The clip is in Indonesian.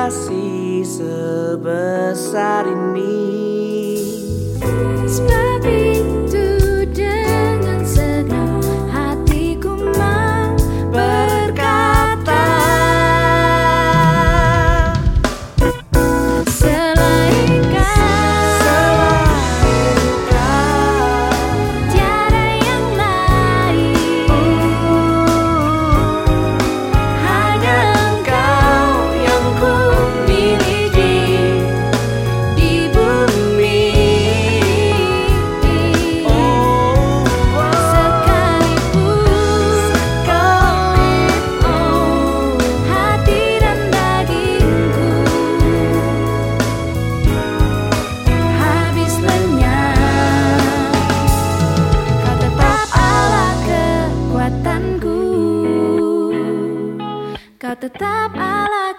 kasih sebesar ini. Kau tetap ala